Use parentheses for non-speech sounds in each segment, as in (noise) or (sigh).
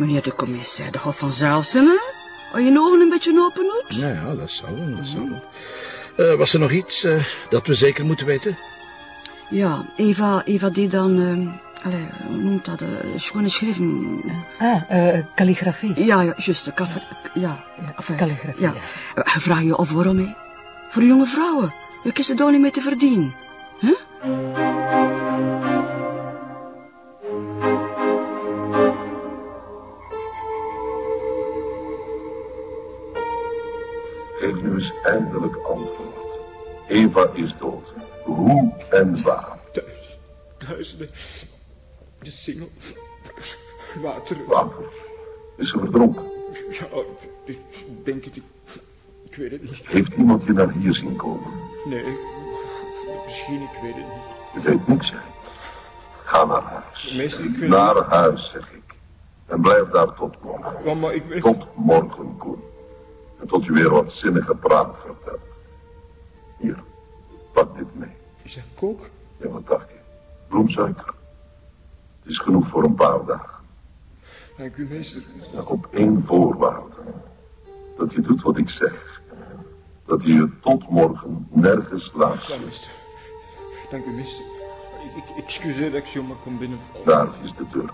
Meneer de commissaris, dat gaat vanzelf zijn, hè? Als je ogen een beetje open doet. Nou ja, dat zal wel, dat zal wel. Eh, was er nog iets eh, dat we zeker moeten weten? Ja, Eva, Eva die dan... eh allee, hoe noemt dat? eh schone schriften. Ah, eh calligrafie. Ja, ja, juist. de kaffe- Ja, enfin, calligrafie, Ja. ja. Vraag je of waarom, hè? Voor jonge vrouwen. Je kiest er daar niet mee te verdienen. Eindelijk antwoord. Eva is dood. Hoe en waar? Thuis. Duizenden. De singel. Water. Water. Is ze verdronken? Ja, ik denk het. Ik, ik weet het niet. Heeft iemand je naar hier zien komen? Nee. Misschien, ik weet het niet. Je weet niks, hè? Ga naar huis. Meester, ik wil... Naar huis, zeg ik. En blijf daar tot morgen. Ja, maar ik weet... Tot morgen, Koen. En tot je weer wat zinnige praat vertelt. Hier, pak dit mee. Is dat kook? Ja, wat dacht je? Bloemsuiker. Het is genoeg voor een paar dagen. Dank u, meester. Ja, op één voorwaarde. Dat je doet wat ik zeg. Dat je je tot morgen nergens laat Ja, zien. meester. Dank u, meester. Ik, ik excuseer dat ik zomaar kom binnen. Daar is de deur,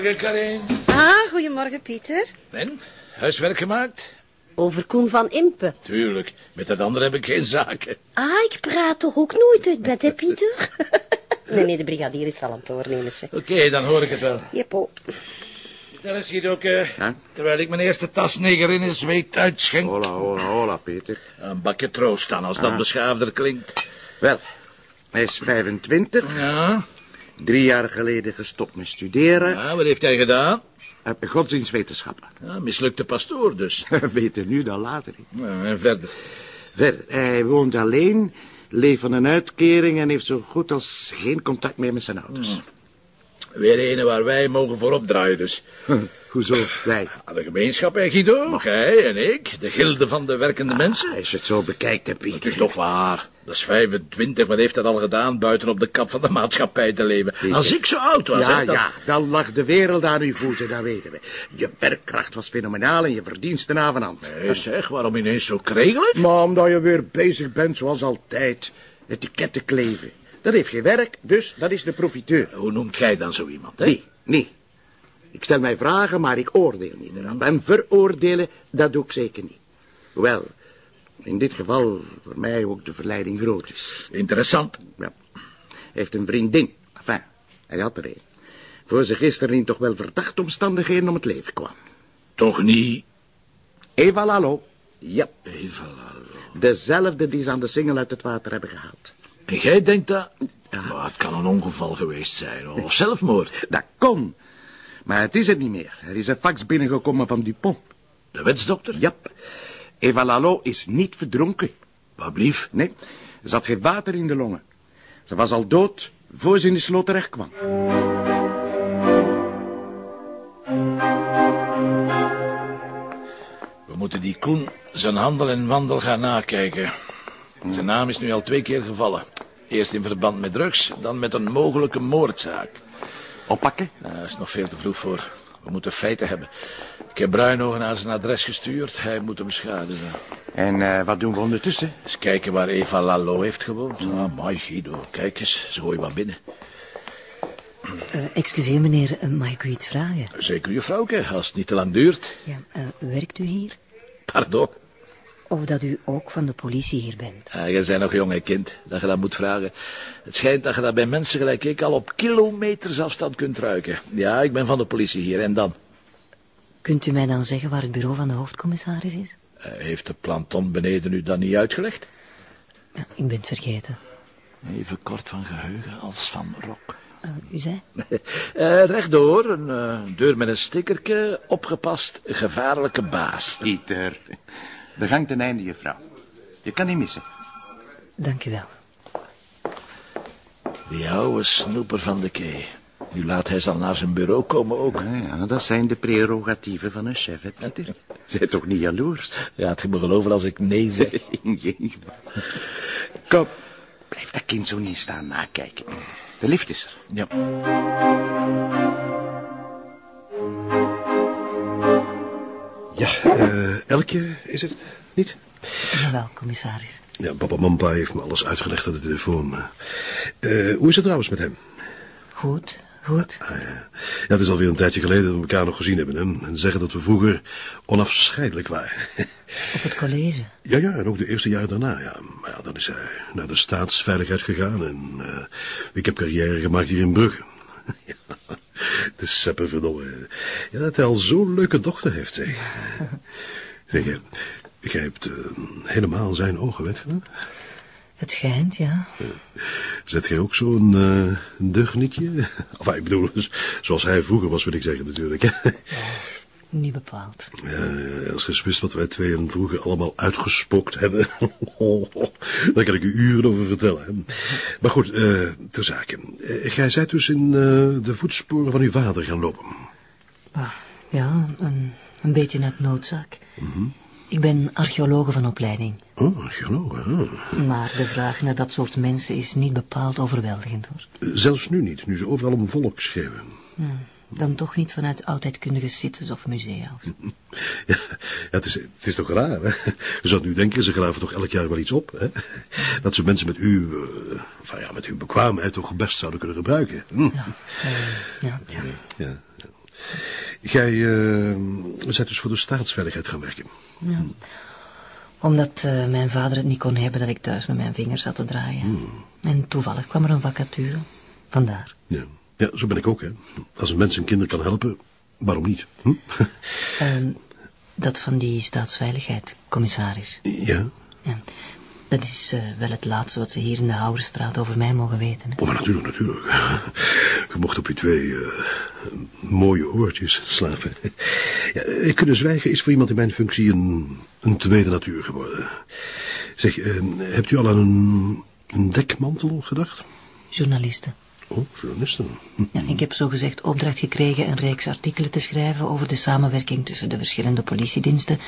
Koen. Morgen, Karin. Ah, goedemorgen, Pieter. En? Huiswerk gemaakt? Over Koen van Impe. Tuurlijk. Met dat andere heb ik geen zaken. Ah, ik praat toch ook nooit uit bed, hè, Pieter? (laughs) nee, nee, de brigadier is al aan het doornemen, ze. Oké, dan hoor ik het wel. Jeppo. Dat is hier ook, eh, terwijl ik mijn eerste tasneger in een zweet uitschenk. Hola, hola, hola, Peter. Een bakje troost dan, als dat Ah. beschaafder klinkt. Wel, hij is 25, Ja, drie jaar geleden gestopt met studeren. ja wat heeft hij gedaan? Godsdienstwetenschappen. Ja, mislukte pastoor dus. (laughs) Beter nu dan later. Ja, en verder. Verder, hij woont alleen, leeft van een uitkering en heeft zo goed als geen contact meer met zijn ouders. Weer een waar wij mogen voor opdraaien dus. Hoezo? Wij. (laughs) De gemeenschap, hè, Guido? Gij en ik, de gilde van de werkende mensen. Als je het zo bekijkt, hè, Pieter. Het is toch waar. Dat is 25, wat heeft dat al gedaan buiten op de kap van de maatschappij te leven? Als ik zo oud was, Ja, hè, dan... ja, dan lag de wereld aan uw voeten, dat weten we. Je werkkracht was fenomenaal en je verdiensten navenant. Nee, zeg, waarom ineens zo kregelig? Maar omdat je weer bezig bent zoals altijd. Etiketten kleven. Dat heeft geen werk, dus dat is de profiteur. Hoe noemt jij dan zo iemand, hè? Nee, nee. Ik stel mij vragen, maar ik oordeel niet. En veroordelen, dat doe ik zeker niet. Hoewel, in dit geval voor mij ook de verleiding groot is. Interessant. Ja. Hij heeft een vriendin. Enfin, hij had er een. Voor ze gisteren in toch wel verdachte omstandigheden om het leven kwam. Toch niet... Eva Lalo. Ja, Even laten. dezelfde die ze aan de singel uit het water hebben gehaald. En jij denkt dat... Ja. Maar het kan een ongeval geweest zijn, of zelfmoord. (laughs) Dat kon. Maar het is het niet meer. Er is een fax binnengekomen van Dupont. De wetsdokter? Jap. Eva Lalo is niet verdronken. Wat blief? Nee, ze had geen water in de longen. Ze was al dood voor ze in de sloot terecht kwam. We moeten die Koen zijn handel en wandel gaan nakijken. Zijn naam is nu al twee keer gevallen. Eerst in verband met drugs, dan met een mogelijke moordzaak. Oppakken? Nou, daar is nog veel te vroeg voor. We moeten feiten hebben. Ik heb Bruinhoven naar zijn adres gestuurd. Hij moet hem beschadigen. En eh, wat doen we ondertussen? Eens kijken waar Eva Lalo heeft gewoond. Ah, mooi Guido. Kijk eens, ze gooi wat binnen. Eh, excuseer, meneer, eh, mag ik u iets vragen? Zeker, juffrouwke, als het niet te lang duurt. Ja, eh, werkt u hier? Pardon. Of dat u ook van de politie hier bent? Ah, jij bent nog jong, hè, kind, dat je dat moet vragen. Het schijnt dat je dat bij mensen gelijk ik al op kilometers afstand kunt ruiken. Ja, ik ben van de politie hier, en dan? Kunt u mij dan zeggen waar het bureau van de hoofdcommissaris is? Eh, heeft de planton beneden u dat niet uitgelegd? Ja, ik ben het vergeten. Even kort van geheugen als van rok. Eh, u zei? (laughs) Eh, rechtdoor, een eh, deur met een stickertje, opgepast, gevaarlijke baas. Pieter. De gang ten einde, juffrouw. Je kan niet missen. Dank u wel. Die oude snoeper van de kee. Nu laat hij zal naar zijn bureau komen ook. Ja, ja, dat zijn de prerogatieven van een chef, hè, Pieter. Zij toch niet jaloers? Ja, het me geloven als ik nee zeg. (laughs) Kom, blijf dat kind zo niet staan nakijken. De lift is er. Ja. Ja, eh, Elke is het niet? Jawel, commissaris. Ja, papa Mampa heeft me alles uitgelegd aan de telefoon. Eh, hoe is het trouwens met hem? Goed, goed. Ah, ja. ja, het is alweer een tijdje geleden dat we elkaar nog gezien hebben. Hè? En zeggen dat we vroeger onafscheidelijk waren. (laughs) Op het college. ja, ja, en ook de eerste jaren daarna. Ja. Maar ja, dan is hij naar de staatsveiligheid gegaan. En eh, ik heb carrière gemaakt hier in Brugge. Ja, (laughs) de seppe verdomme. Ja, dat hij al zo'n leuke dochter heeft, zeg. (laughs) zeg, eh, jij hebt eh, helemaal zijn ogen wetgedaan? Het schijnt, ja. Zet jij ook zo'n uh, deugnietje? Of (laughs) ik bedoel, zoals hij vroeger was, wil ik zeggen natuurlijk. Niet bepaald. Ja, als je wist wat wij tweeën vroeger allemaal uitgespokt hebben. (laughs) Daar kan ik u uren over vertellen. Hè. Maar goed, uh, ter zake. Uh, jij zijt dus in uh, de voetsporen van uw vader gaan lopen. Ah, ja, een, een beetje net noodzaak. Mm -hmm. Ik ben archeologe van opleiding. Oh, archeologe, ah. Maar de vraag naar dat soort mensen is niet bepaald overweldigend, hoor. Zelfs nu niet, nu ze overal om volk schreeuwen. Hmm, dan toch niet vanuit oudheidkundige sites of musea. Of... Ja, ja het, is, het is toch raar, hè? Je zou nu denken, ze graven toch elk jaar wel iets op, hè? Dat ze mensen met uw, uh, van ja, met uw bekwaamheid toch best zouden kunnen gebruiken. Hm. Ja, uh, ja, ja, ja. Jij uh, bent dus voor de staatsveiligheid gaan werken. Ja. Omdat uh, mijn vader het niet kon hebben dat ik thuis met mijn vingers zat te draaien. Hmm. En toevallig kwam er een vacature. Vandaar. Ja. Ja, zo ben ik ook, hè. Als een mens een kinder kan helpen, waarom niet? Hm? uh, (laughs) dat van die staatsveiligheid, commissaris. Ja? Ja. Dat is uh, wel het laatste wat ze hier in de Houwerstraat over mij mogen weten. Hè? Oh, maar natuurlijk, natuurlijk. Je mocht op je twee uh, mooie oortjes slapen. Ja, kunnen zwijgen is voor iemand in mijn functie een, een tweede natuur geworden. Zeg, uh, hebt u al aan een, een dekmantel gedacht? Journalisten. Oh, journalisten. Ja, ik heb zogezegd opdracht gekregen een reeks artikelen te schrijven over de samenwerking tussen de verschillende politiediensten.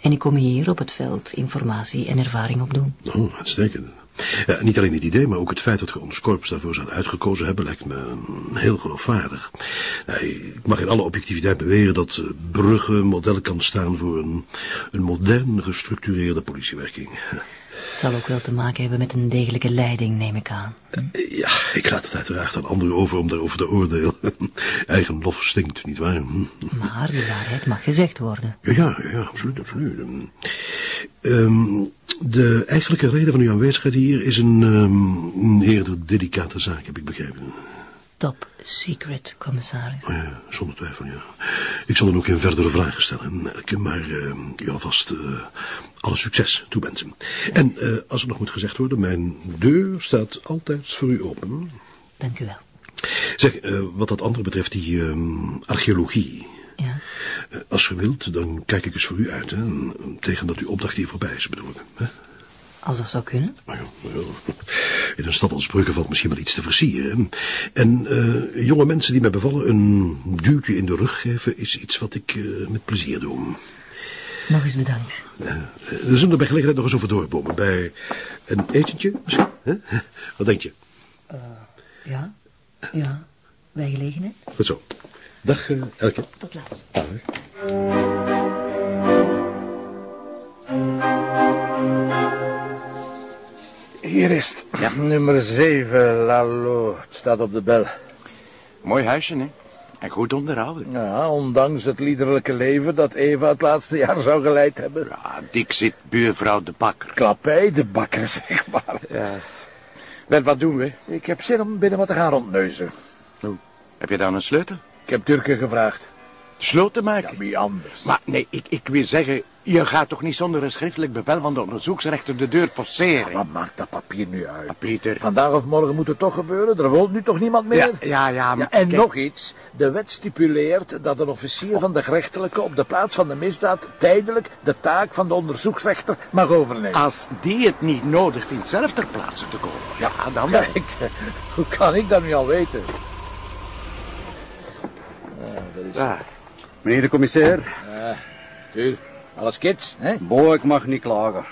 En ik kom hier op het veld informatie en ervaring opdoen. Oh, uitstekend. Ja, niet alleen het idee, maar ook het feit dat je ons korps daarvoor zou uitgekozen hebben, lijkt me heel geloofwaardig. Ik mag in alle objectiviteit beweren dat Brugge model kan staan voor een, een modern gestructureerde politiewerking. (laughs) Het zal ook wel te maken hebben met een degelijke leiding, neem ik aan. Ja, ik laat het uiteraard aan anderen over om daarover te oordelen. (laughs) Eigen lof stinkt, nietwaar? Maar de waarheid mag gezegd worden. Ja, ja, ja absoluut, absoluut. Um, de eigenlijke reden van uw aanwezigheid hier is een, um, een eerder delicate zaak, heb ik begrepen. Top secret, commissaris. Oh ja, zonder twijfel, ja. Ik zal dan ook geen verdere vragen stellen, Melke, maar uh, u alvast uh, alle succes toewensen. En uh, als er nog moet gezegd worden, mijn deur staat altijd voor u open. Dank u wel. Zeg, wat dat andere betreft, die archeologie. Ja. als u wilt, dan kijk ik eens voor u uit, hè. Tegen dat uw opdracht hier voorbij is, bedoel ik. Hè? Als dat zou kunnen. In een stad als Brugge valt misschien wel iets te versieren. En uh, jonge mensen die mij bevallen een duwtje in de rug geven... is iets wat ik uh, met plezier doe. Nog eens bedankt. Uh, we zullen er bij gelegenheid nog eens over doorbomen. Bij een etentje misschien? Wat denk je? ja, ja, bij gelegenheid. Goed zo. Dag, Elke. Tot later. Dag. Hier is het. Ja. Nummer 7, Lalo. Het staat op de bel. Mooi huisje, hè? En goed onderhouden. Ja, ondanks het liederlijke leven dat Eva het laatste jaar zou geleid hebben. Ja, dik zit buurvrouw de bakker. Klappij de bakker, zeg maar. Ja. Wel, wat doen we? Ik heb zin om binnen wat te gaan rondneuzen. Oh, heb je dan een sleutel? Ik heb Turken gevraagd. Sloten maken? Ja, wie anders? Maar nee, ik, ik wil zeggen, je gaat toch niet zonder een schriftelijk bevel van de onderzoeksrechter de deur forceren? Ja, wat maakt dat papier nu uit? Peter... Vandaag of morgen moet het toch gebeuren, er woont nu toch niemand meer? Ja, ja, ja. Maar, en kijk... nog iets, de wet stipuleert dat een officier van de gerechtelijke op de plaats van de misdaad tijdelijk de taak van de onderzoeksrechter mag overnemen. Als die het niet nodig vindt zelf ter plaatse te komen, ja, dan wel. Kijk, (laughs) hoe kan ik dat nu al weten? Ja, dat is... Ah. Meneer de commissair. Ja, tuur. Alles kits, hè? Boy, ik mag niet klagen.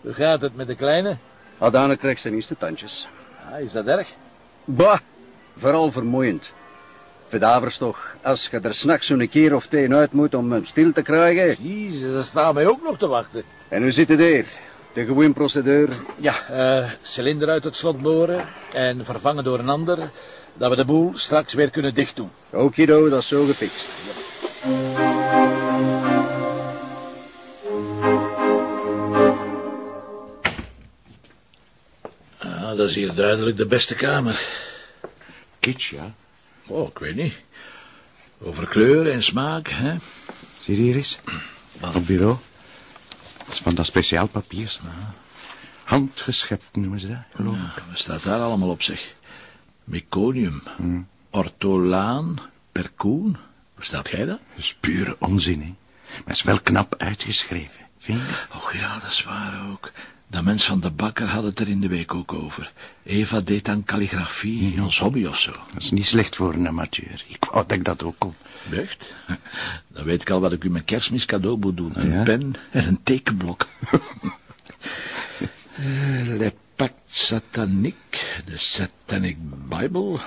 Hoe gaat het met de kleine? Adane krijgt zijn eerste tandjes. Ah, is dat erg? Bah, vooral vermoeiend. Verdavers toch, als je er s'nachts zo'n keer of teen uit moet om hem stil te krijgen. Jezus, dat staat mij ook nog te wachten. En hoe zit het hier? De gewone procedure. Ja, eh, cilinder uit het slot boren en vervangen door een ander, dat we de boel straks weer kunnen dichtdoen. Okido, dat is zo gefixt. Ah, dat is hier duidelijk de beste kamer. Kitsch, ja. Oh, ik weet niet. Over kleur en smaak, hè? Zie je hier eens? Op bureau. Dat is van dat speciaal papier. Handgeschept noemen ze dat, geloof ik. Ja, wat staat daar allemaal op, zeg? Meconium, Hm. ortolaan, percoon. Hoe staat jij dat? Dat is pure onzin, hè. Maar is wel knap uitgeschreven, vind je? Och ja, dat is waar ook. Dat mens van de bakker had het er in de week ook over. Eva deed aan kalligrafie, als hobby of zo. Dat is niet slecht voor een amateur. Ik wou dat ik dat ook kon. Echt? (laughs) Dan weet ik al wat ik u met kerstmis cadeau moet doen. Een Ja? pen en een tekenblok. (laughs) Eh, Le Pacte Satanique, de Satanic Bible,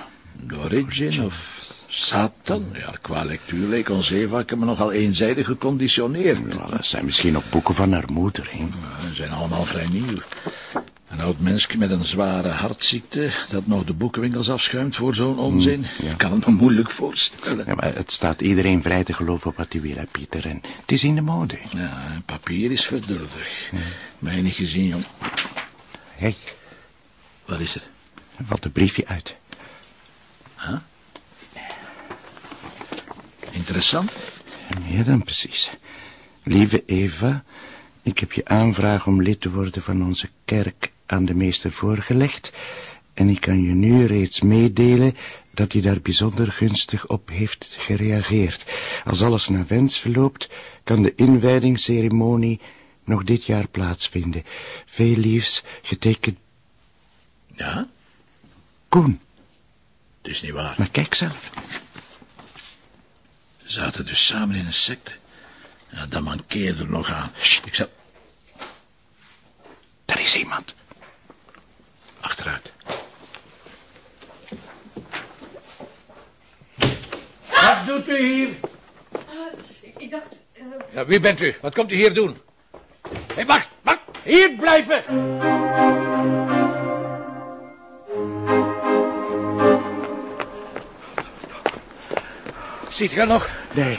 de Origin of Satan. Ja, qua lectuur leek ons Eva me nogal eenzijdig geconditioneerd. Nou, dat zijn misschien ook boeken van haar moeder, hè. Ja, Ze zijn allemaal vrij nieuw. Een oud mensje met een zware hartziekte... dat nog de boekenwinkels afschuimt voor zo'n onzin... ja. Ik kan het me moeilijk voorstellen. Ja, maar het staat iedereen vrij te geloven op wat hij wil, hè, Pieter. En het is in de mode. Ja, papier is verduldig. Niet gezien, jong. Hé, Wat is er? valt een briefje uit. Huh? Interessant. Meer dan precies. Lieve Eva, ik heb je aanvraag om lid te worden van onze kerk aan de meester voorgelegd. En ik kan je nu reeds meedelen dat hij daar bijzonder gunstig op heeft gereageerd. Als alles naar wens verloopt, kan de inwijdingsceremonie nog dit jaar plaatsvinden. Veel liefs, getekend Ja, Koen. Het is niet waar. Maar kijk zelf. Ze zaten dus samen in een secte. Ja, dat mankeerde er nog aan. Ik zou... Daar is iemand. Achteruit. Wat doet u hier? ik dacht... Ja, wie bent u? Wat komt u hier doen? Hé, hey, wacht, wacht! Hier blijven! Ziet u nog? Nee.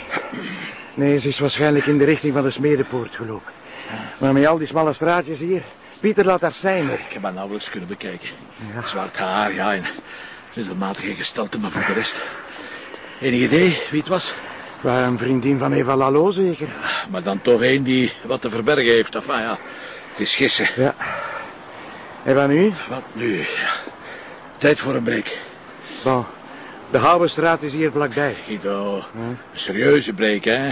Nee, ze is waarschijnlijk in de richting van de Smedepoort gelopen. Maar met al die smalle straatjes hier... Pieter laat haar zijn. Ik heb haar nauwelijks kunnen bekijken. Zwart haar, ja, en middelmatige gestalte, maar voor de rest... Enig idee wie het was? Waar een vriendin van Eva Lalo zeker. Maar dan toch één die wat te verbergen heeft. Enfin ja, het is gissen. Ja. En wat nu? Wat nu? Tijd voor een break. Bon, de Houwenstraat is hier vlakbij. Guido, een serieuze break, hè?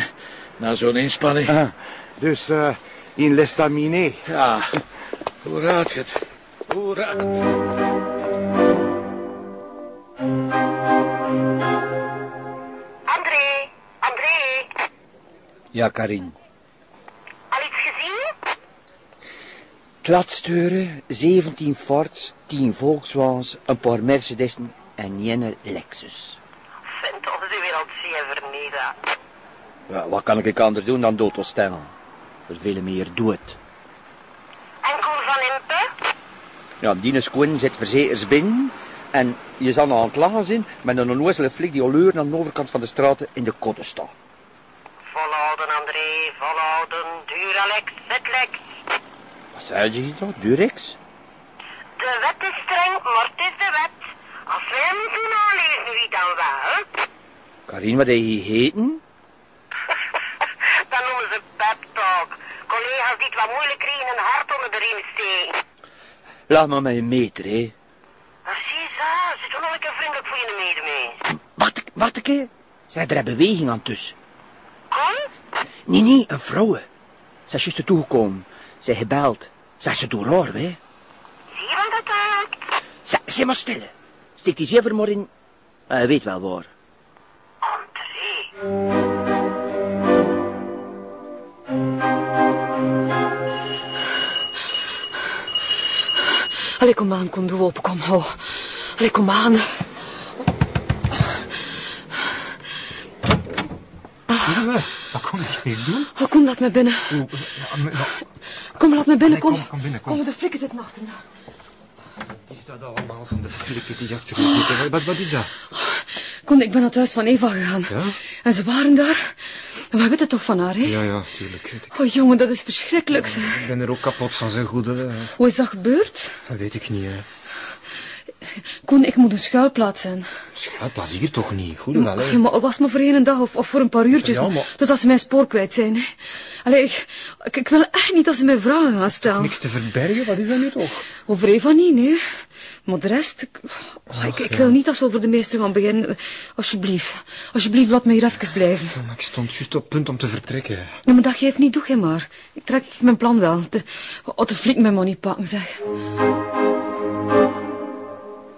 Na zo'n inspanning. Ah, dus eh, in l'estaminet. Ja, hoe raad je het? Hoe raad het? André, André, Ja, Karin. al iets gezien? Kladsteuren, 17 Fords, 10 Volkswagens, een paar Mercedes'en en jenne Lexus. Vindt ons de wereld zeer. Ja, wat kan ik anders doen dan dood stellen? Voor veel meer dood. En Koen van Impe? Ja, Dines Quinn zit verzekers binnen. En je zal nog aan het lachen zijn met een onnozele flik die al uren aan de overkant van de straten in de kotten staat. Volhouden, André, volhouden. Duralex, Zetlex. Wat zei je dat? Durex? De wet is streng, maar het is de wet. Als wij hem doen aanlezen, wie dan wel? Karin, wat heb je gegeten? (laughs) Dat noemen ze pep talk. Collega's die het wat moeilijk kregen een hart onder de riem steken. Laat maar met je meter, hè. Precies, hè. Zit er nog een keer vriendelijk voor je medemens. Wacht, wacht een keer. Zij er een beweging aan tussen. Kom? Nee, nee, een vrouw. Zij is juist toegekomen. Zij gebeld. Zij ze door haar, hè. Zie je wat dat? Zij, zij maar stil. Steek die zever maar in. Hij weet wel waar. André. Allee, kom aan, kom, doe open, kom. Oh. Allee, kom aan. Wat kom je hier doen? Oh, kom, laat me binnen. Kom, laat me binnen, kom. kom, kom binnen, kom. Kom, de flikken zitten is dat allemaal van de flikken die achter zitten? Wat, wat is dat? Kom, ik ben naar het huis van Eva gegaan. Ja? En ze waren daar. En we weten toch van haar, hè? Ja, ja, tuurlijk. weet ik. Oh, jongen, dat is verschrikkelijk, zeg. Ik ben er ook kapot van zijn goede. hè. Hoe is dat gebeurd? Dat weet ik niet, hè. Koen, ik moet een schuilplaats zijn. Schuilplaats hier toch niet? Goed, hè. Ja, maar was maar voor één dag of, of voor een paar uurtjes. Ja, maar- Totdat ze mijn spoor kwijt zijn, hè. Allee, ik, ik, ik wil echt niet dat ze mij vragen gaan stellen. Niks te verbergen, wat is dat nu toch? Over Eva niet, nee. Maar de rest... Ik, oh, ik, ik ja. wil niet dat ze over de meester gaan beginnen. Alsjeblieft. Alsjeblieft, laat me hier even blijven. Ja, maar ik stond juist op punt om te vertrekken. Ja, maar dat geeft niet, doe geen maar. Ik trek mijn plan wel. De, oh, de flik me maar niet pakken, zeg.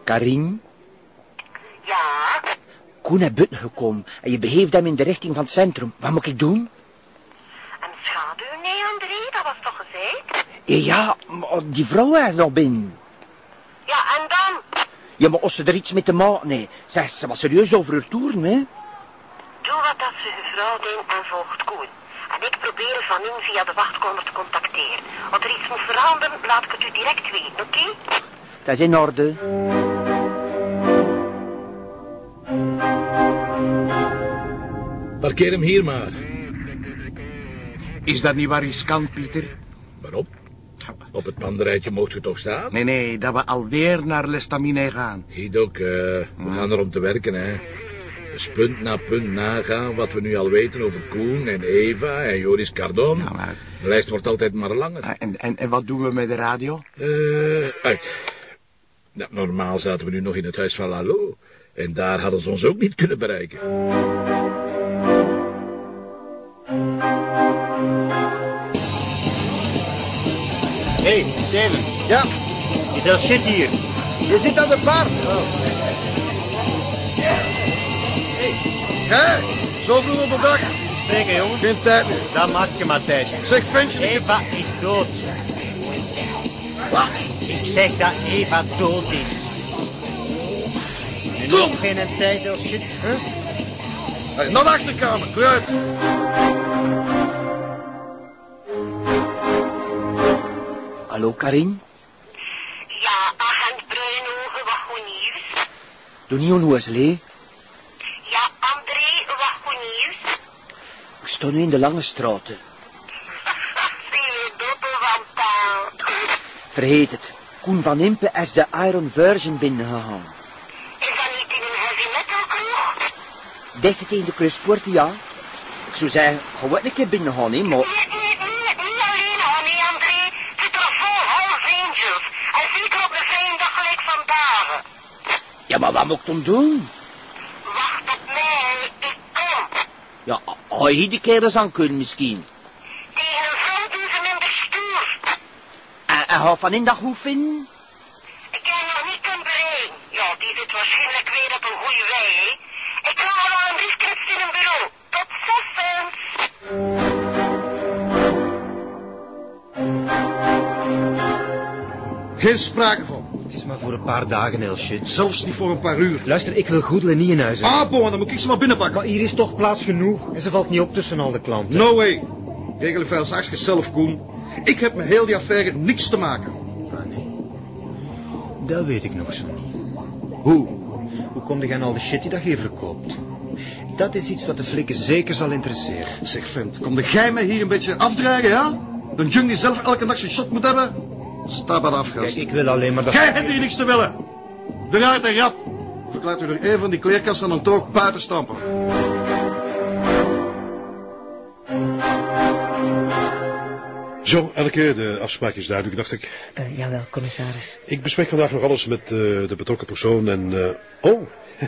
Karin, Ja? Koen is buiten gekomen en je begeeft hem in de richting van het centrum. Wat moet ik doen? Een schaduw? Nee, André, dat was toch gezegd? Eh, Ja, maar die vrouw is nog binnen. Ja, en dan? Ja, maar als ze er iets mee te maken heeft. Zeg, ze was serieus over haar toeren, hè? Doe wat dat ze gevrouw doen en volgt Koen. En ik probeer Van in via de wachtkamer te contacteren. Als er iets moet veranderen, laat ik het u direct weten, oké? Dat is in orde. Parkeer hem hier maar. Is dat niet wat riskant, Pieter? Waarop? Op het panderijtje mocht u toch staan? Nee, nee, dat we alweer naar Lestamine gaan. Hidok, eh, we gaan er om te werken, hè. Dus punt na punt nagaan wat we nu al weten over Koen en Eva en Joris Cardon. Ja, maar... De lijst wordt altijd maar langer. Ah, En, en, en wat doen we met de radio? Eh, uit. Nou, normaal zaten we nu nog in het huis van Lalo. En daar hadden ze ons ook niet kunnen bereiken. Hé, hey, Steven. Ja, Is er shit hier? je zit aan de bar. Hé, zo vroeg op de dag. Spreken, jongen. Geen tijd meer. Dan maak je maar tijd. Zeg, ventje. Eva is dood. Ik zeg dat Eva dood is. Nog geen tijd als shit, hè? Hey, naar de achterkamer, vooruit. Hallo, Karin. Ja, agent Bruinogen, wat goed nieuws? Doe niet onnozel, hè. Ja, André, wat goed nieuws? Ik sta nu in de lange straten. (laughs) Vergeet het. Koen van Impe is de Iron Virgin binnengegaan. Is dat niet in een heavy metal kroeg? Dicht tegen de kruispoorten, ja. Ik zou zeggen, gewoon een keer binnengaan, hè, maar... Nee, nee, nee, niet alleen, hoor, nee, André. Het zit er vol Hells Angels. En zeker op een vrije dag gelijk vandaag. Ja, maar wat moet ik dan doen? Wacht op mij, ik kom. Ja, ga je hier de keer eens aan kunnen, misschien. Tegen een vrouw doen ze minder stoer. En, en ga van in dat goed vinden? Ik heb nog niet kunnen bereiken. Ja, die zit waarschijnlijk weer op een goede wij, hè. Ik ga wel een briefkrips in een bureau. Tot ziens. Geen sprake van. Voor een paar dagen, heel shit. Zelfs niet voor een paar uur. Luister, ik wil goedelen niet in huis. hè. Ah, bon, dan moet ik ze maar binnenpakken. Maar hier is toch plaats genoeg. En ze valt niet op tussen al de klanten. No way. Regel vuil zaakjes zelf, Koen. Ik heb met heel die affaire niks te maken. Ah, nee. Dat weet ik nog zo niet. Hoe? Hoe kom je aan al de shit die dat je verkoopt? Dat is iets dat de flikken zeker zal interesseren. Zeg, vent, kom jij mij hier een beetje afdragen, ja? Een junk die zelf elke dag zijn shot moet hebben? Sta bij de Kijk, afgast. ik wil alleen maar dat... Jij hebt hier niks te willen. Eruit en rap. Verklaart u er een van die kleerkasten dan toch buiten stampen. Zo, elke de afspraak is duidelijk, dacht ik. Eh, jawel, commissaris. Ik bespreek vandaag nog alles met eh, de betrokken persoon en... eh, oh, (laughs) je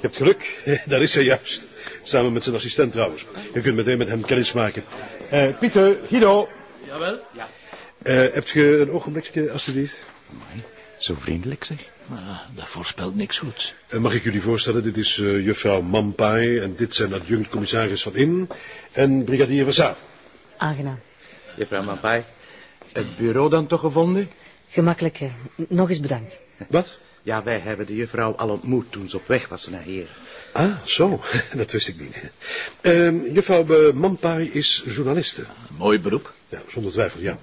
hebt geluk. (laughs) Daar is hij juist. Samen met zijn assistent trouwens. Je kunt meteen met hem kennis maken. Eh, Pieter, Guido. Jawel? Ja. Eh, hebt je een ogenblikje, alstublieft? Zo vriendelijk, zeg. Maar dat voorspelt niks goeds. Eh, mag ik jullie voorstellen, dit is eh, juffrouw Mampai... en dit zijn adjunct-commissaris van In... en brigadier Versaaf. Aangenaam. Juffrouw Mampai. Het bureau dan toch gevonden? Gemakkelijk. hè. Nog eens bedankt. Wat? Ja, wij hebben de juffrouw al ontmoet toen ze op weg was naar hier. Ah, zo. (laughs) Dat wist ik niet. Ehm juffrouw eh, Mampai is journaliste. Mooi beroep. Ja, zonder twijfel, ja.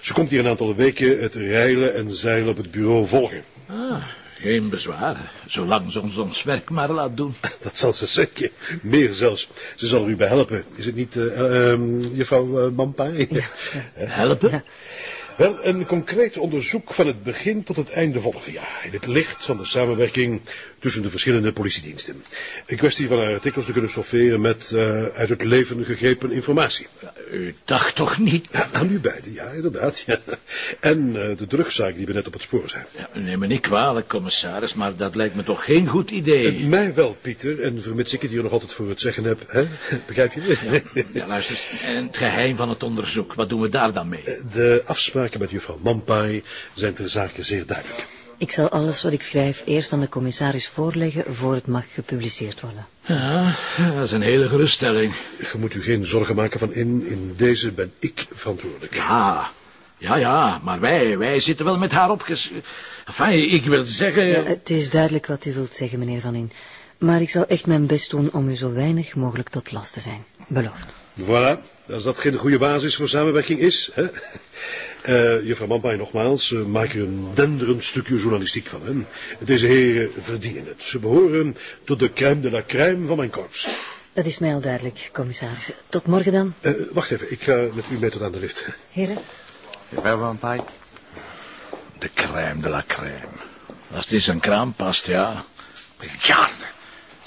Ze komt hier een aantal weken het reilen en zeilen op het bureau volgen. Ah, geen bezwaar. Zolang ze ons ons werk maar laat doen. (laughs) Dat zal ze zeker. Meer zelfs. Ze zal er u bij helpen. Is het niet, eh, ehm, juffrouw uh, Mampai? (laughs) Helpen? Wel, een concreet onderzoek van het begin tot het einde volgen. Ja, in het licht van de samenwerking tussen de verschillende politiediensten. Een kwestie van artikels te kunnen stofferen met eh, uit het leven gegrepen informatie. U dacht toch niet... Ja, aan u beiden, ja, inderdaad. Ja. En eh, de drugszaak die we net op het spoor zijn. Ja, neem me niet kwalijk, commissaris, maar dat lijkt me toch geen goed idee. Eh, mij wel, Pieter, en vermits ik het hier nog altijd voor het zeggen heb, hè? (laughs) begrijp je? Ja, luister, en het geheim van het onderzoek, wat doen we daar dan mee? De afspraken met juffrouw Mampai zijn ter zake zeer duidelijk. Ik zal alles wat ik schrijf eerst aan de commissaris voorleggen voor het mag gepubliceerd worden. Ja, dat is een hele geruststelling. Je moet u geen zorgen maken van in. In deze ben ik verantwoordelijk. Ja, ja, ja, maar wij, wij zitten wel met haar opges... Enfin, ik wil zeggen... Ja, het is duidelijk wat u wilt zeggen, meneer Van In. Maar ik zal echt mijn best doen om u zo weinig mogelijk tot last te zijn. Beloofd. Voilà, als dat geen goede basis voor samenwerking is. Hè? Eh, juffrouw Mampai, nogmaals, uh, maak er een denderend stukje journalistiek van. Hè? Deze heren verdienen het. Ze behoren tot de crème de la crème van mijn korps. Dat is mij al duidelijk, commissaris. Tot morgen dan. Eh, wacht even, ik ga met u mee tot aan de lift. Heren. Juffrouw Mampai. De crème de la crème. Als dit zijn kraam past, ja. Miljarden.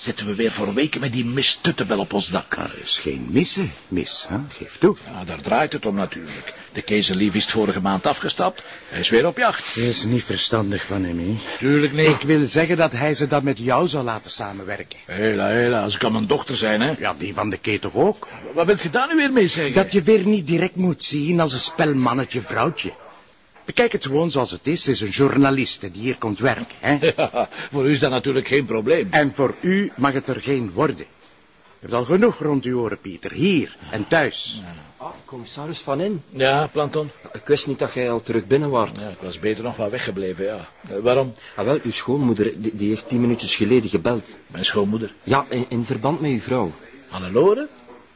Zitten we weer voor weken met die mistuttebel op ons dak. Dat is geen missen, mis, hè? Geef toe. Ja, daar draait het om natuurlijk. De keizerlief is vorige maand afgestapt. Hij is weer op jacht. Dat is niet verstandig van hem, hè? Tuurlijk niet. Ik wil zeggen dat hij ze dan met jou zou laten samenwerken. Hela, hela, als ik aan mijn dochter zijn, hè. Ja, die van de Kee toch ook? Wat bent je daar nu weer mee zeggen? Dat je weer niet direct moet zien als een spelmannetje vrouwtje. Bekijk het gewoon zoals het is. Ze is een journaliste die hier komt werken. Hè? (laughs) Ja, voor u is dat natuurlijk geen probleem. En voor u mag het er geen worden. Je hebt al genoeg rond uw oren, Pieter. Hier en thuis. Ah, commissaris Van In. Ja, Planton? Ik wist niet dat jij al terug binnen waart. Ja, ik was beter nog wel weggebleven, ja. Eh, waarom? Ah, wel, uw schoonmoeder, die, die heeft tien minuutjes geleden gebeld. Mijn schoonmoeder. Ja, in, in verband met uw vrouw. Hannelore?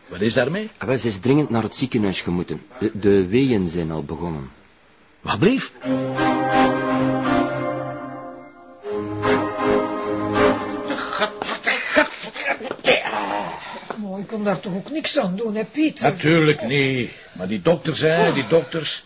Wat is daarmee? Ah, wel, ze is dringend naar het ziekenhuis gemoeten. De, de weeën zijn al begonnen. Wat brief? Maar ik kon daar toch ook niks aan doen, hè, Piet? Natuurlijk niet. Maar die dokters, hè, die dokters.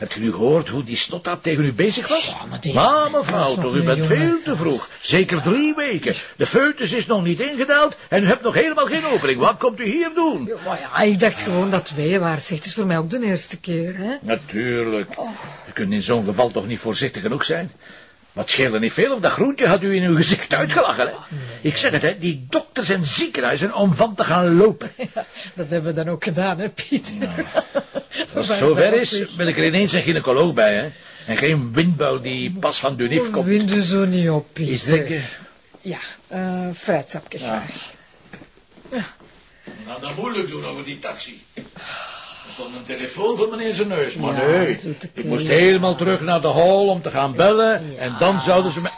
Heb je nu gehoord hoe die snottaap tegen u bezig was? Ja, maar mevrouw, toch, u bent veel te vroeg. Zeker drie weken. De foetus is nog niet ingedaald en u hebt nog helemaal geen opening. Wat komt u hier doen? Ja, maar ja, ik dacht gewoon dat wij waren. Zeg, het is voor mij ook de eerste keer, hè? Natuurlijk. U kunt in zo'n geval toch niet voorzichtig genoeg zijn? Wat scheelde niet veel of dat groentje had u in uw gezicht uitgelachen, hè? Ik zeg het, hè, die dokters en ziekenhuizen om van te gaan lopen. (laughs) Dat hebben we dan ook gedaan, hè, Piet? (laughs) Als het zover is, ben ik er ineens een gynaecoloog bij, hè? En geen windbuil die pas van Dunif komt. Wind er zo niet op, Piet. Is. Ja, eh fruitsapje Ja. graag. Nou, dat moeilijk doen over die taxi. Er stond een telefoon voor meneer zijn neus, maar Ja, nee. Ik moest helemaal terug naar de hall om te gaan bellen. En dan zouden ze me...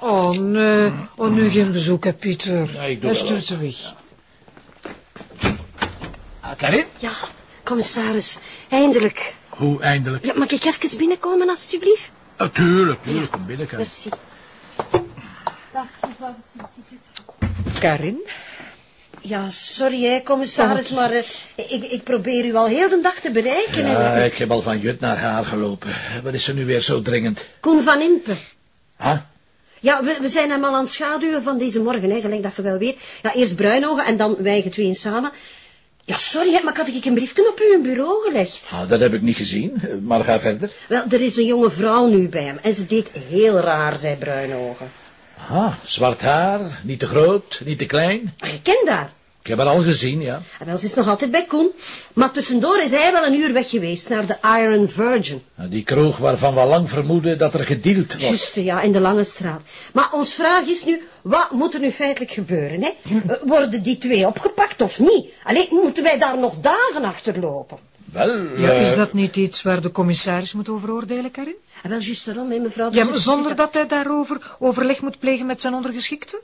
Oh, nee. Oh, nu geen bezoek, hè, Pieter. Ja, ik doe Hij wel. stuurt ze weg. Ah, Karin? Ja, commissaris, eindelijk. Hoe eindelijk? Ja, mag ik even binnenkomen, alstublieft? Natuurlijk, tuurlijk, kom binnen, Karin. Merci. Dag, mevrouw de substituut. Karin? Ja, sorry hè, commissaris, maar eh, ik, ik probeer u al heel de dag te bereiken. Ja, En... ik heb al van Jut naar haar gelopen. Wat is er nu weer zo dringend? Koen van Impen. Huh? Ja, we, we zijn hem al aan het schaduwen van deze morgen, hè, gelijk dat je wel weet. Ja, eerst Bruinogen en dan wij tweeën samen. Ja, sorry, hè, maar ik had ik een briefje op uw bureau gelegd. Ah, dat heb ik niet gezien, maar ga verder. Wel, er is een jonge vrouw nu bij hem en ze deed heel raar, zei Bruinogen. Ah, zwart haar, niet te groot, niet te klein. Ah, je kent haar. Ik heb haar al gezien, ja. En wel, ze is nog altijd bij Koen. Maar tussendoor is hij wel een uur weg geweest naar de Iron Virgin. Nou, Die kroeg waarvan we lang vermoeden dat er gedeeld was. Juist, ja, in de Lange Straat. Maar ons vraag is nu, wat moet er nu feitelijk gebeuren, hè? Eh, Worden die twee opgepakt of niet? Alleen moeten wij daar nog dagen achter lopen? Wel, Ja, eh, is dat niet iets waar de commissaris moet over oordelen, Karin? En wel juist daarom, hè, mevrouw. de Ja, maar zonder dat hij daarover overleg moet plegen met zijn ondergeschikte?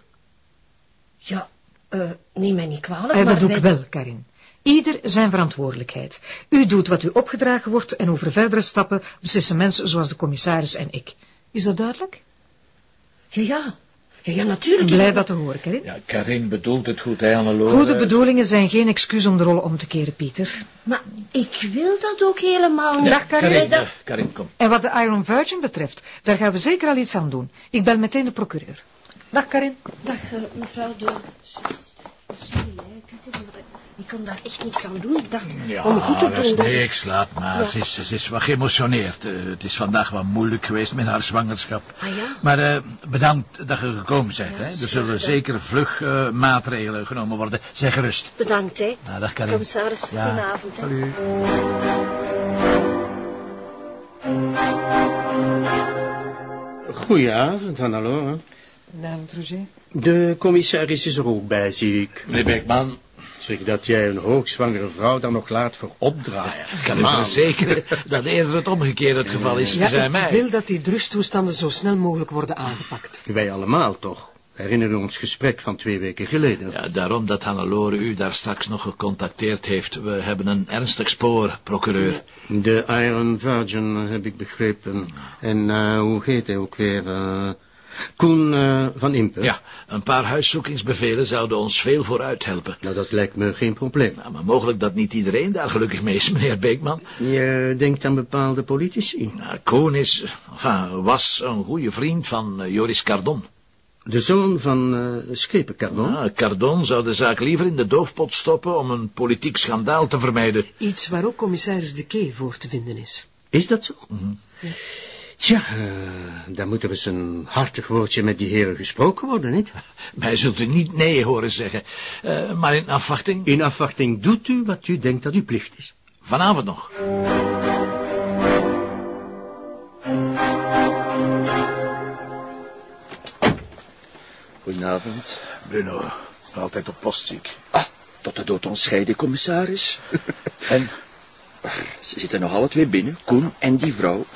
Ja, eh, neem mij niet kwalijk, Eh, maar dat doe wij- ik wel, Karin. Ieder zijn verantwoordelijkheid. U doet wat u opgedragen wordt en over verdere stappen beslissen mensen zoals de commissaris en ik. Is dat duidelijk? Ja, ja. Ja, ja, natuurlijk. Blij Ja, dat te horen, Karin. Ja, Karin bedoelt het goed, hè? Goede bedoelingen zijn geen excuus om de rollen om te keren, Pieter. Maar ik wil dat ook helemaal niet. Dag, Karin. Karin, Dat- Karin, kom. En wat de Iron Virgin betreft, daar gaan we zeker al iets aan doen. Ik bel meteen de procureur. Dag, Karin. Dag, eh, mevrouw de... Sorry, Pieter, ik kon daar echt niks aan doen. Ik dacht, Ja, om goed te dat is doen... niks, laat maar. Ja. Ze, is, ze is wat geëmotioneerd. Eh, het is vandaag wat moeilijk geweest met haar zwangerschap. Ah ja? Maar eh, bedankt dat je gekomen bent. hè. Er zullen zeker vlug eh, maatregelen genomen worden. Zeg gerust. Bedankt, hè. Nou, dag Karin. Commissaris, Ja. goedenavond. Hè. Salut. Goedenavond, Hannelore. Roger. De commissaris is er ook bij, zie ik. Meneer Beekman, Zeg dat jij een hoogzwangere vrouw dan nog laat voor opdraaien. ik kan u verzekeren dat eerder het omgekeerde het geval is. Ja, Zij ik mij. wil dat die drustoestanden zo snel mogelijk worden aangepakt. Wij allemaal toch? Herinneren ons gesprek van twee weken geleden. Ja, daarom dat Hannelore u daar straks nog gecontacteerd heeft. We hebben een ernstig spoor, procureur. De Iron Virgin, heb ik begrepen. En eh, hoe heet hij ook weer? eh, Koen eh, van Impen. Ja, een paar huiszoekingsbevelen zouden ons veel vooruit helpen. Nou, dat lijkt me geen probleem. Nou, maar mogelijk dat niet iedereen daar gelukkig mee is, (laughs) meneer Beekman. Je denkt aan bepaalde politici. Nou, Koen is, enfin, was een goede vriend van eh, Joris Cardon. De zoon van eh Schepenkardon. Ah, Cardon zou de zaak liever in de doofpot stoppen om een politiek schandaal te vermijden. Iets waar ook commissaris De Kee voor te vinden is. Is dat zo? Mhm. Tja, eh, dan moet er eens een hartig woordje met die heren gesproken worden, niet? Mij zult u niet nee horen zeggen. Eh, maar in afwachting, In afwachting doet u wat u denkt dat uw plicht is. vanavond nog. Goedenavond. Bruno, altijd op post ziek. Ah, tot de dood ons scheiden, commissaris. En? Ze zitten nog alle twee binnen, Koen en die vrouw.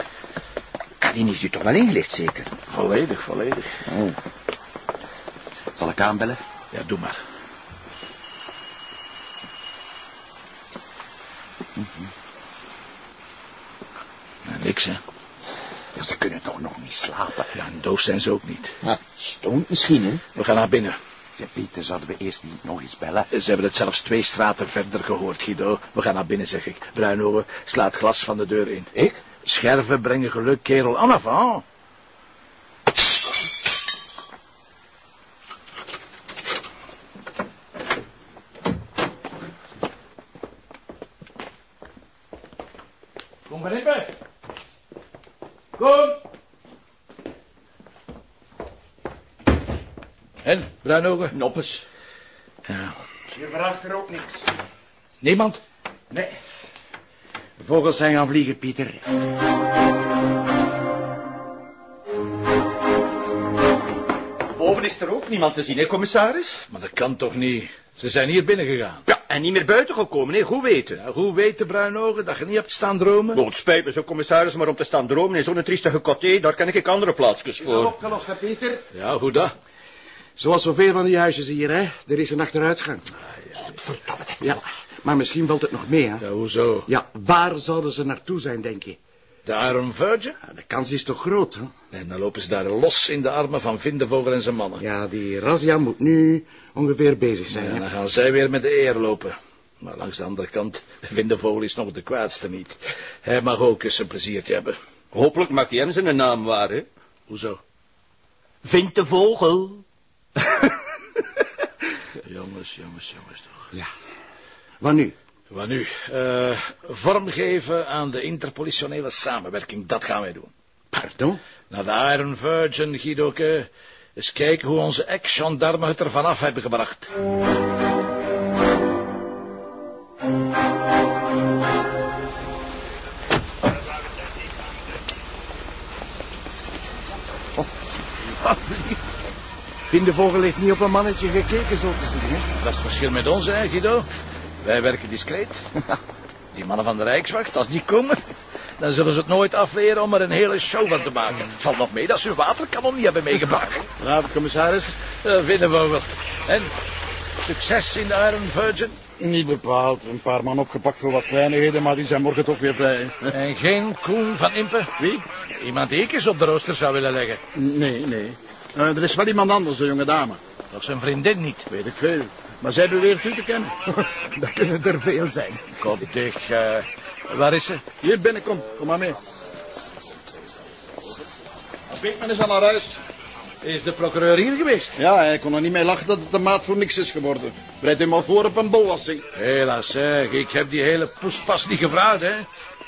Karin heeft u toch wel ingelegd, zeker? Volledig, volledig. Oh. Zal ik aanbellen? Ja, doe maar. Ja, niks, hè. Ja, ze kunnen toch nog niet slapen? Ja, en doof zijn ze ook niet. Ah, stoned misschien, hè? We gaan naar binnen. Zeg, Pieter, zouden we eerst niet nog eens bellen? Ze hebben het zelfs twee straten verder gehoord, Guido. We gaan naar binnen, zeg ik. Bruinogen slaat glas van de deur in. Ik? Scherven brengen geluk, kerel. En avant. Kom maar in, Kom. En, Bruinogen? Noppes. Ja. Je vraagt er ook niks. Niemand? Nee. De vogels zijn gaan vliegen, Pieter. Boven is er ook niemand te zien, hè, commissaris? Maar dat kan toch niet? Ze zijn hier binnen gegaan. Ja, en niet meer buiten gekomen, hè? Goed weten. Ja, hoe weten, Bruinogen, dat je niet hebt staan dromen? Oh, het spijt me zo, commissaris, maar om te staan dromen in zo'n triestige coté, daar ken ik andere plaatsjes Is al voor. opgelost, hè, Pieter? Ja, hoe dat? Zoals zoveel van die huisjes hier, hè. Er is een achteruitgang. Ja, maar misschien valt het nog mee, hè. Ja, hoezo? Ja, waar zouden ze naartoe zijn, denk je? De Iron Virgin? Ja, de kans is toch groot, hè? En dan lopen ze daar los in de armen van Vindevogel en zijn mannen. Ja, die razzia moet nu ongeveer bezig zijn, Ja, hè. dan gaan zij weer met de eer lopen. Maar langs de andere kant, Vindevogel is nog de kwaadste niet. Hij mag ook eens een pleziertje hebben. Hopelijk maakt hij hem zijn naam waar, hè? Hoezo? Vindt de vogel. (laughs) jongens, jongens, jongens toch. Ja. Wat nu? Wat nu? Eh, vormgeven aan de interpolitionele samenwerking, dat gaan wij doen. Pardon? Naar de Iron Virgin, Guidoke. Eens kijken hoe onze ex-gendarmen het er vanaf hebben gebracht. Vindevogel heeft niet op een mannetje gekeken, zo te zien, hè. Dat is het verschil met ons, hè, Guido? Wij werken discreet. (laughs) Die mannen van de Rijkswacht, als die komen, dan zullen ze het nooit afleren om er een hele show van te maken. Het valt nog mee dat ze hun waterkanon niet hebben meegebracht. (laughs) Brave commissaris. Dat vinden we wel. En succes in de Iron Virgin? Niet bepaald. Een paar man opgepakt voor wat kleinigheden, maar die zijn morgen toch weer vrij. En geen Koen van Impe? Wie? Iemand die ik eens op de rooster zou willen leggen. Nee, nee. Uh, er is wel iemand anders, een jonge dame. Toch zijn vriendin niet? Weet ik veel. Maar zij beweert u te kennen. (laughs) Dat kunnen er veel zijn. Kom dicht. Uh, waar is ze? Hier binnenkom. Kom maar mee. Pinkman is al naar huis. Is de procureur hier geweest? Ja, hij kon er niet mee lachen dat het een maat voor niks is geworden. Bereid hem al voor op een bolwassing. Helaas, zeg. Ik heb die hele poespas niet gevraagd, hè.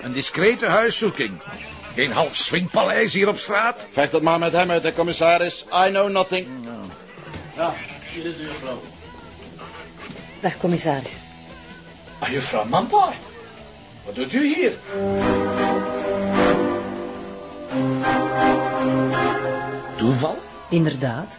Een discrete huiszoeking. Geen half swingpaleis hier op straat. Vecht het maar met hem uit, hè, commissaris. I know nothing. Ja, hier is de juffrouw. Dag, commissaris. Ah, juffrouw Mampa. Wat doet u hier? Toeval? Inderdaad.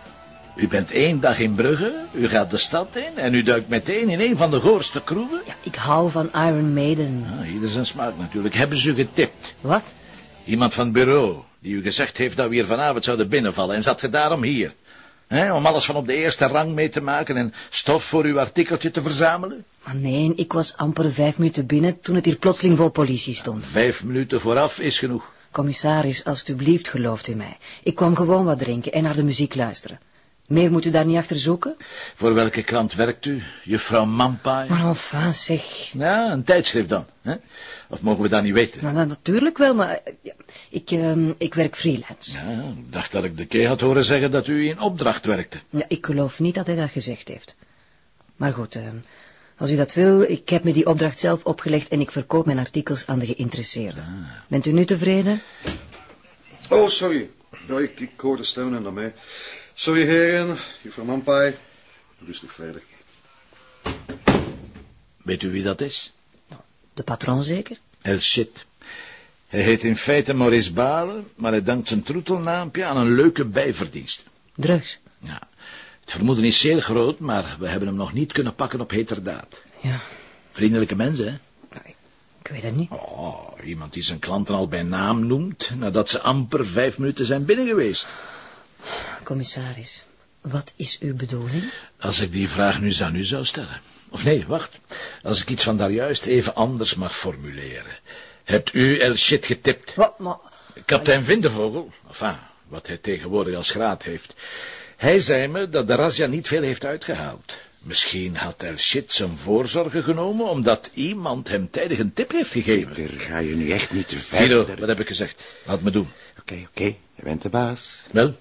U bent één dag in Brugge, u gaat de stad in en u duikt meteen in een van de goorste kroegen? Ja, ik hou van Iron Maiden. Ah, ieder zijn smaak natuurlijk. Hebben ze u getipt? Wat? Iemand van het bureau, die u gezegd heeft dat we hier vanavond zouden binnenvallen. En zat je daarom hier? He, om alles van op de eerste rang mee te maken en stof voor uw artikeltje te verzamelen? Maar nee, ik was amper vijf minuten binnen toen het hier plotseling vol politie stond. Vijf minuten vooraf is genoeg. Commissaris, alstublieft gelooft u mij. Ik kwam gewoon wat drinken en naar de muziek luisteren. Meer moet u daar niet achter zoeken? Voor welke krant werkt u, juffrouw Mampai? Maar enfin, zeg. Ja, een tijdschrift dan. Hè? Of mogen we dat niet weten? Nou, natuurlijk wel, maar ja, ik, uh, ik werk freelance. Ja, ik dacht dat ik de kei had horen zeggen dat u in opdracht werkte. Ja, ik geloof niet dat hij dat gezegd heeft. Maar goed, uh, als u dat wil, ik heb me die opdracht zelf opgelegd en ik verkoop mijn artikels aan de geïnteresseerden. Ah. Bent u nu tevreden? Oh, sorry. Ja, ik, ik hoor de stemmen en daarmee. Sorry heren, juffrouw Mampai. Rustig verder. Weet u wie dat is? De patroon zeker? El Shit. Hij heet in feite Maurice Balen, maar hij dankt zijn troetelnaampje aan een leuke bijverdienst. Drugs? Ja. Het vermoeden is zeer groot, maar we hebben hem nog niet kunnen pakken op heterdaad. Ja. Vriendelijke mensen, hè? Ik weet het niet. Oh, iemand die zijn klanten al bij naam noemt, nadat ze amper vijf minuten zijn binnen geweest. Commissaris, wat is uw bedoeling? Als ik die vraag nu aan u zou stellen. Of nee, wacht. Als ik iets van daarjuist even anders mag formuleren. Hebt u El Shit getipt? Wat, maar... Kapitein Vindevogel, enfin, wat hij tegenwoordig als graad heeft. Hij zei me dat de razzia niet veel heeft uitgehaald. Misschien had El Shit zijn voorzorgen genomen, omdat iemand hem tijdig een tip heeft gegeven. Daar ga je nu echt niet te ver. Guido, wat heb ik gezegd? Laat me doen. Oké, okay, oké, okay. je bent de baas. Wel,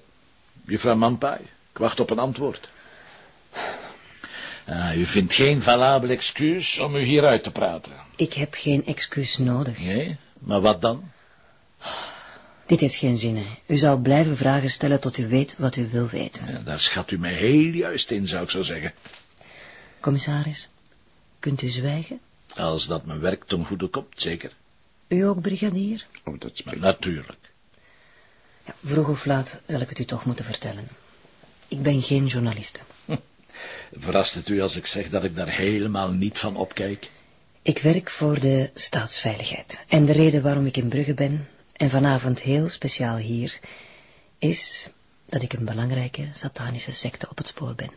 juffrouw Manpai, ik wacht op een antwoord. Ah, u vindt geen valabel excuus om u hieruit te praten? Ik heb geen excuus nodig. Nee? Maar wat dan? Dit heeft geen zin, hè. U zal blijven vragen stellen tot u weet wat u wil weten. Ja, daar schat u mij heel juist in, zou ik zo zeggen. Commissaris, kunt u zwijgen? Als dat mijn werk ten goede komt, zeker. U ook, brigadier? Oh, dat is Natuurlijk. Ja, vroeg of laat zal ik het u toch moeten vertellen. Ik ben geen journaliste. Hm. (laughs) Verrast het u als ik zeg dat ik daar helemaal niet van opkijk? Ik werk voor de staatsveiligheid. En de reden waarom ik in Brugge ben, en vanavond heel speciaal hier, is dat ik een belangrijke satanische secte op het spoor ben.